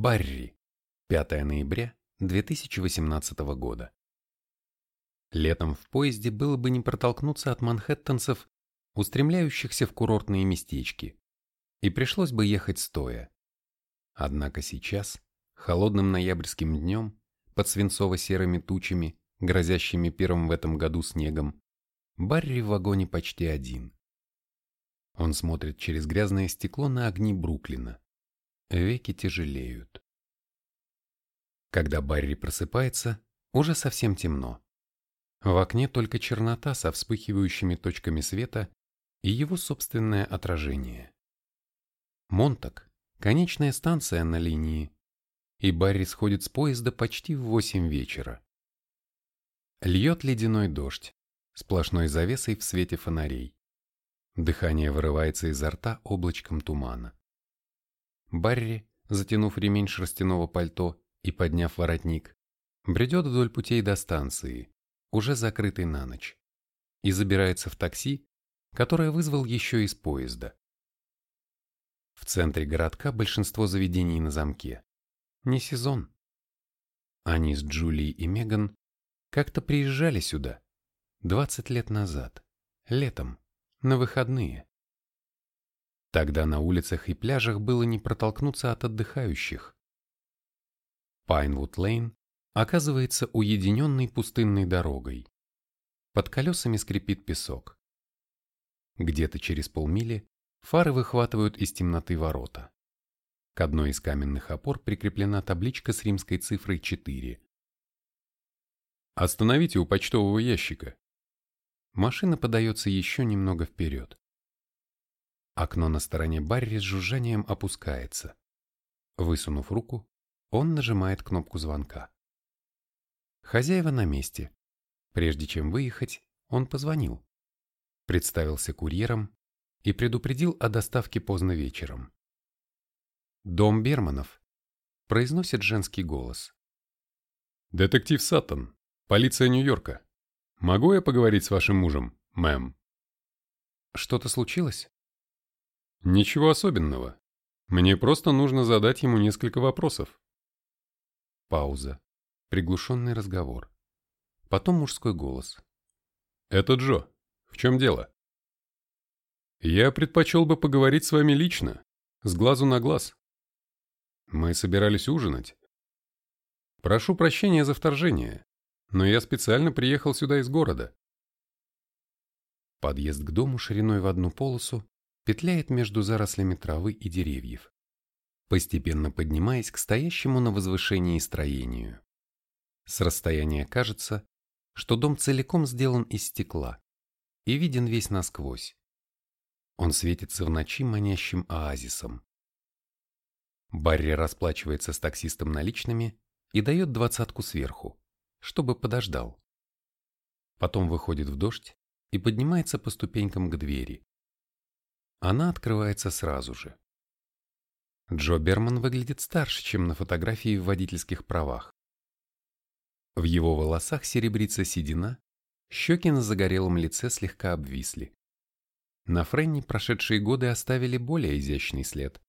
Барри. 5 ноября 2018 года. Летом в поезде было бы не протолкнуться от манхэттенцев, устремляющихся в курортные местечки, и пришлось бы ехать стоя. Однако сейчас, холодным ноябрьским днем, под свинцово-серыми тучами, грозящими первым в этом году снегом, Барри в вагоне почти один. Он смотрит через грязное стекло на огни Бруклина. Веки тяжелеют. Когда Барри просыпается, уже совсем темно. В окне только чернота со вспыхивающими точками света и его собственное отражение. Монтак – конечная станция на линии, и Барри сходит с поезда почти в восемь вечера. Льет ледяной дождь, сплошной завесой в свете фонарей. Дыхание вырывается изо рта облачком тумана. Барри, затянув ремень шерстяного пальто и подняв воротник, бредет вдоль путей до станции, уже закрытой на ночь, и забирается в такси, которое вызвал еще из поезда. В центре городка большинство заведений на замке. Не сезон. Они с Джулией и Меган как-то приезжали сюда 20 лет назад, летом на выходные. Тогда на улицах и пляжах было не протолкнуться от отдыхающих. Пайнвуд-Лейн оказывается уединенной пустынной дорогой. Под колесами скрипит песок. Где-то через полмили фары выхватывают из темноты ворота. К одной из каменных опор прикреплена табличка с римской цифрой 4. «Остановите у почтового ящика», Машина подается еще немного вперед. Окно на стороне Барри с жужжанием опускается. Высунув руку, он нажимает кнопку звонка. Хозяева на месте. Прежде чем выехать, он позвонил. Представился курьером и предупредил о доставке поздно вечером. «Дом Берманов», — произносит женский голос. «Детектив Саттон, полиция Нью-Йорка», Могу я поговорить с вашим мужем, мэм? Что-то случилось? Ничего особенного. Мне просто нужно задать ему несколько вопросов. Пауза. Приглушенный разговор. Потом мужской голос. Это Джо. В чем дело? Я предпочел бы поговорить с вами лично, с глазу на глаз. Мы собирались ужинать. Прошу прощения за вторжение но я специально приехал сюда из города. Подъезд к дому шириной в одну полосу петляет между зарослями травы и деревьев, постепенно поднимаясь к стоящему на возвышении строению. С расстояния кажется, что дом целиком сделан из стекла и виден весь насквозь. Он светится в ночи манящим оазисом. Барри расплачивается с таксистом наличными и дает двадцатку сверху чтобы подождал. Потом выходит в дождь и поднимается по ступенькам к двери. Она открывается сразу же. Джо Берман выглядит старше, чем на фотографии в водительских правах. В его волосах серебрится седина, щеки на загорелом лице слегка обвисли. На Френни прошедшие годы оставили более изящный след.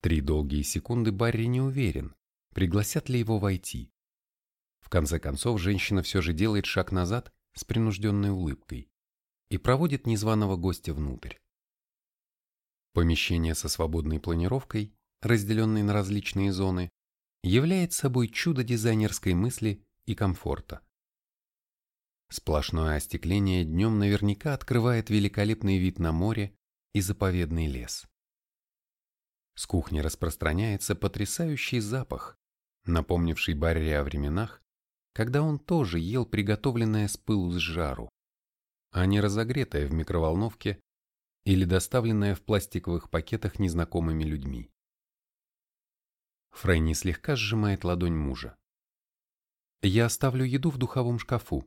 Три долгие секунды Барри не уверен, пригласят ли его войти. В конце концов, женщина все же делает шаг назад с принужденной улыбкой и проводит незваного гостя внутрь. Помещение со свободной планировкой, разделенной на различные зоны, является собой чудо дизайнерской мысли и комфорта. Сплошное остекление днем наверняка открывает великолепный вид на море и заповедный лес. С кухни распространяется потрясающий запах, напомнивший Барри о временах, когда он тоже ел приготовленное с пылу с жару, а не разогретое в микроволновке или доставленное в пластиковых пакетах незнакомыми людьми. Фрэнни слегка сжимает ладонь мужа. «Я оставлю еду в духовом шкафу.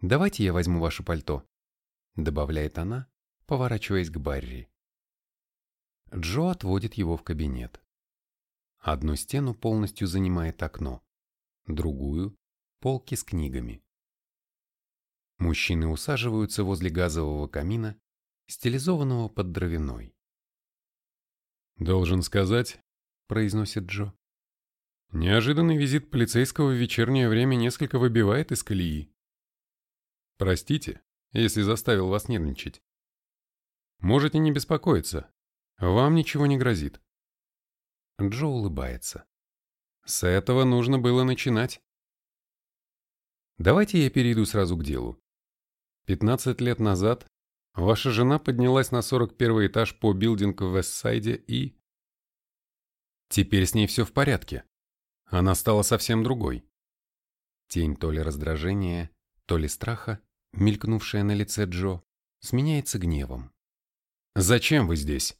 Давайте я возьму ваше пальто», — добавляет она, поворачиваясь к Барри. Джо отводит его в кабинет. Одну стену полностью занимает окно, другую полки с книгами. Мужчины усаживаются возле газового камина, стилизованного под дровяной. Должен сказать, произносит Джо. Неожиданный визит полицейского в вечернее время несколько выбивает из колеи. Простите, если заставил вас нервничать. Можете не беспокоиться. Вам ничего не грозит. Джо улыбается. С этого нужно было начинать. Давайте я перейду сразу к делу. 15 лет назад ваша жена поднялась на 41 этаж по билдингу в Вестсайде и... Теперь с ней все в порядке. Она стала совсем другой. Тень то ли раздражения, то ли страха, мелькнувшая на лице Джо, сменяется гневом. «Зачем вы здесь?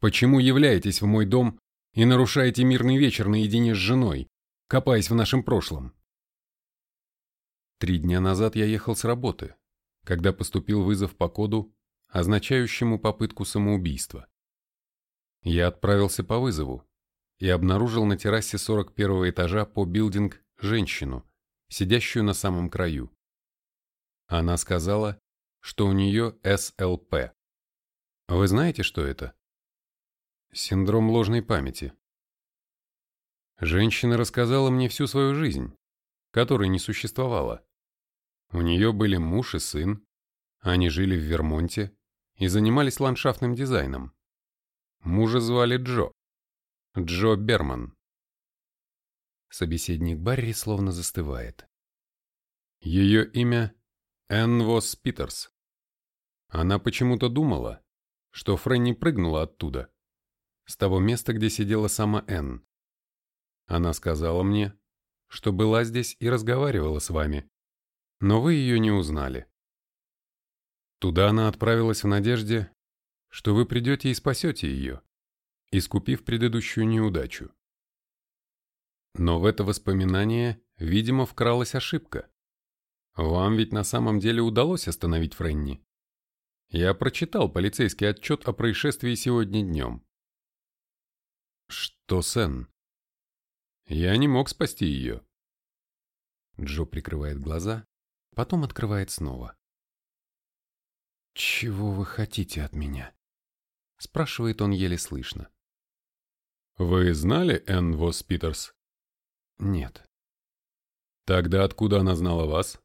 Почему являетесь в мой дом и нарушаете мирный вечер наедине с женой, копаясь в нашем прошлом?» Три дня назад я ехал с работы, когда поступил вызов по коду, означающему попытку самоубийства. Я отправился по вызову, и обнаружил на террасе 41 этажа по билдинг женщину, сидящую на самом краю. Она сказала, что у нее СЛП. Вы знаете, что это? Синдром ложной памяти. Женщина рассказала мне всю свою жизнь, которой не существовало. У нее были муж и сын, они жили в Вермонте и занимались ландшафтным дизайном. Мужа звали Джо. Джо Берман. Собеседник Барри словно застывает. Ее имя Энн Вос Питерс. Она почему-то думала, что Фрэнни прыгнула оттуда, с того места, где сидела сама Энн. Она сказала мне, что была здесь и разговаривала с вами, но вы ее не узнали. Туда она отправилась в надежде, что вы придете и спасете ее искупив предыдущую неудачу. Но в это воспоминание, видимо, вкралась ошибка. Вам ведь на самом деле удалось остановить Френни. Я прочитал полицейский отчет о происшествии сегодня днем. Что, Сен? Я не мог спасти ее. Джо прикрывает глаза, потом открывает снова. «Чего вы хотите от меня?» Спрашивает он еле слышно. Вы знали Энн Вос Питерс? Нет. Тогда откуда она знала вас?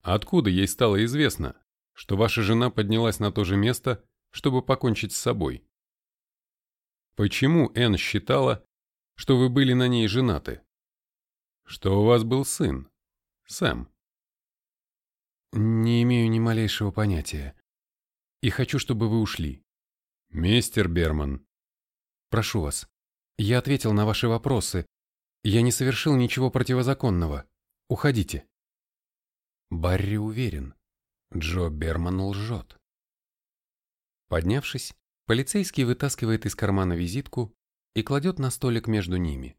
Откуда ей стало известно, что ваша жена поднялась на то же место, чтобы покончить с собой? Почему Энн считала, что вы были на ней женаты? Что у вас был сын, Сэм? Не имею ни малейшего понятия. И хочу, чтобы вы ушли. Мистер Берман, Прошу вас. Я ответил на ваши вопросы. Я не совершил ничего противозаконного. Уходите. Барри уверен. Джо Берман лжет. Поднявшись, полицейский вытаскивает из кармана визитку и кладет на столик между ними.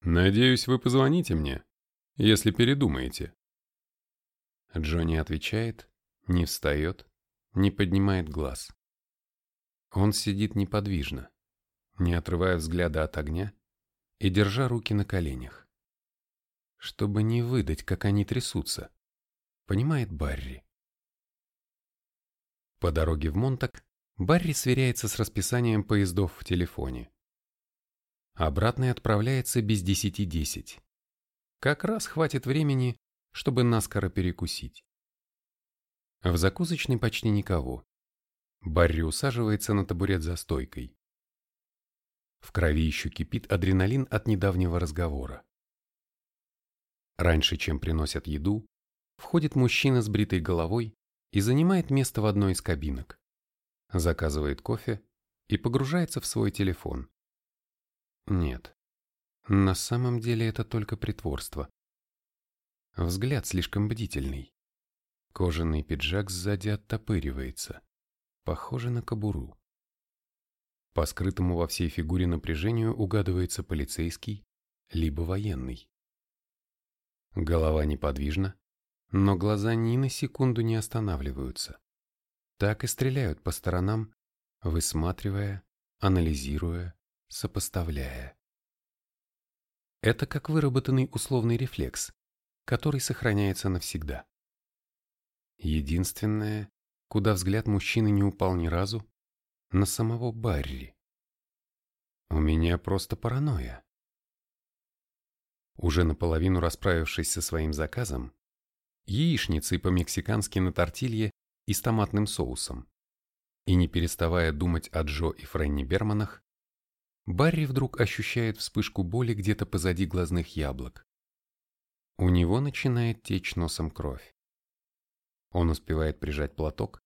«Надеюсь, вы позвоните мне, если передумаете». Джо не отвечает, не встает, не поднимает глаз. Он сидит неподвижно не отрывая взгляда от огня и держа руки на коленях. Чтобы не выдать, как они трясутся, понимает Барри. По дороге в Монтак Барри сверяется с расписанием поездов в телефоне. Обратный отправляется без десяти десять. Как раз хватит времени, чтобы наскоро перекусить. В закусочной почти никого. Барри усаживается на табурет за стойкой. В крови еще кипит адреналин от недавнего разговора. Раньше, чем приносят еду, входит мужчина с бритой головой и занимает место в одной из кабинок. Заказывает кофе и погружается в свой телефон. Нет, на самом деле это только притворство. Взгляд слишком бдительный. Кожаный пиджак сзади оттопыривается. Похоже на кобуру. По скрытому во всей фигуре напряжению угадывается полицейский, либо военный. Голова неподвижна, но глаза ни на секунду не останавливаются. Так и стреляют по сторонам, высматривая, анализируя, сопоставляя. Это как выработанный условный рефлекс, который сохраняется навсегда. Единственное, куда взгляд мужчины не упал ни разу, на самого Барри. У меня просто паранойя. Уже наполовину расправившись со своим заказом, яичницей по-мексикански на тортилье и с томатным соусом, и не переставая думать о Джо и Фрэнни Берманах, Барри вдруг ощущает вспышку боли где-то позади глазных яблок. У него начинает течь носом кровь. Он успевает прижать платок,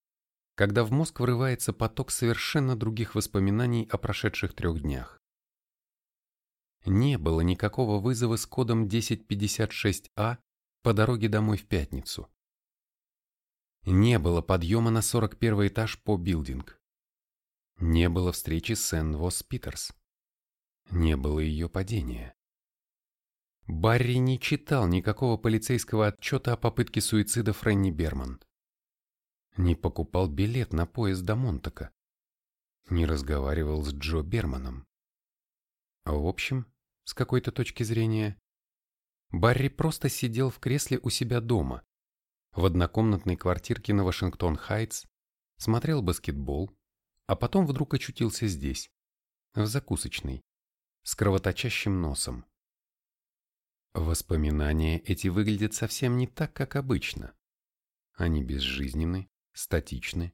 когда в мозг врывается поток совершенно других воспоминаний о прошедших трех днях. Не было никакого вызова с кодом 1056А по дороге домой в пятницу. Не было подъема на 41 этаж по билдинг. Не было встречи с Вос Питерс. Не было ее падения. Барри не читал никакого полицейского отчета о попытке суицида Фрэнни Берман не покупал билет на поезд до Монтака, не разговаривал с Джо Берманом. А в общем, с какой-то точки зрения, Барри просто сидел в кресле у себя дома, в однокомнатной квартирке на Вашингтон-Хайтс, смотрел баскетбол, а потом вдруг очутился здесь, в закусочной, с кровоточащим носом. Воспоминания эти выглядят совсем не так, как обычно. Они безжизненны, статичны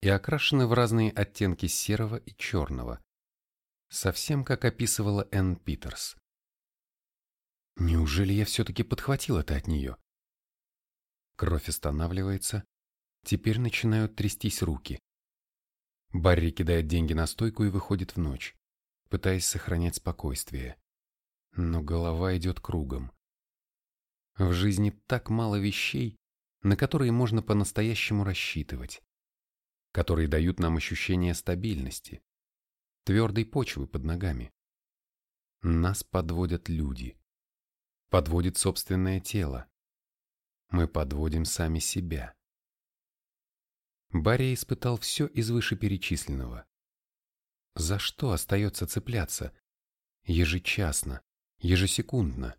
и окрашены в разные оттенки серого и черного, совсем как описывала Энн Питерс. Неужели я все-таки подхватил это от нее? Кровь останавливается, теперь начинают трястись руки. Барри кидает деньги на стойку и выходит в ночь, пытаясь сохранять спокойствие. Но голова идет кругом. В жизни так мало вещей, на которые можно по-настоящему рассчитывать, которые дают нам ощущение стабильности, твердой почвы под ногами. Нас подводят люди, подводит собственное тело. Мы подводим сами себя. Барри испытал все из вышеперечисленного. За что остается цепляться? Ежечасно, ежесекундно,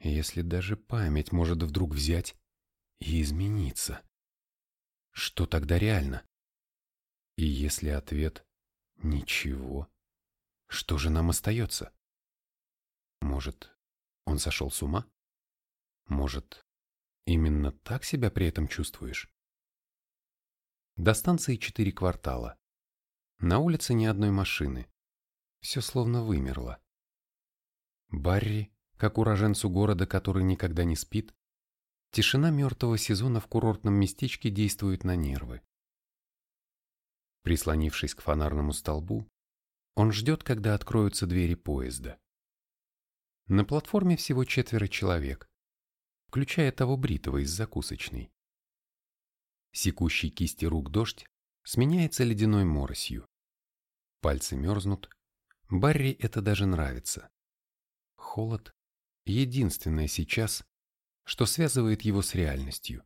если даже память может вдруг взять и измениться. Что тогда реально? И если ответ «ничего», что же нам остается? Может, он сошел с ума? Может, именно так себя при этом чувствуешь? До станции четыре квартала. На улице ни одной машины. Все словно вымерло. Барри, как уроженцу города, который никогда не спит, Тишина мертвого сезона в курортном местечке действует на нервы. Прислонившись к фонарному столбу, он ждет, когда откроются двери поезда. На платформе всего четверо человек, включая того бритого из закусочной. Секущий кисти рук дождь сменяется ледяной моросью. Пальцы мерзнут. Барри это даже нравится. Холод — единственное сейчас, что связывает его с реальностью.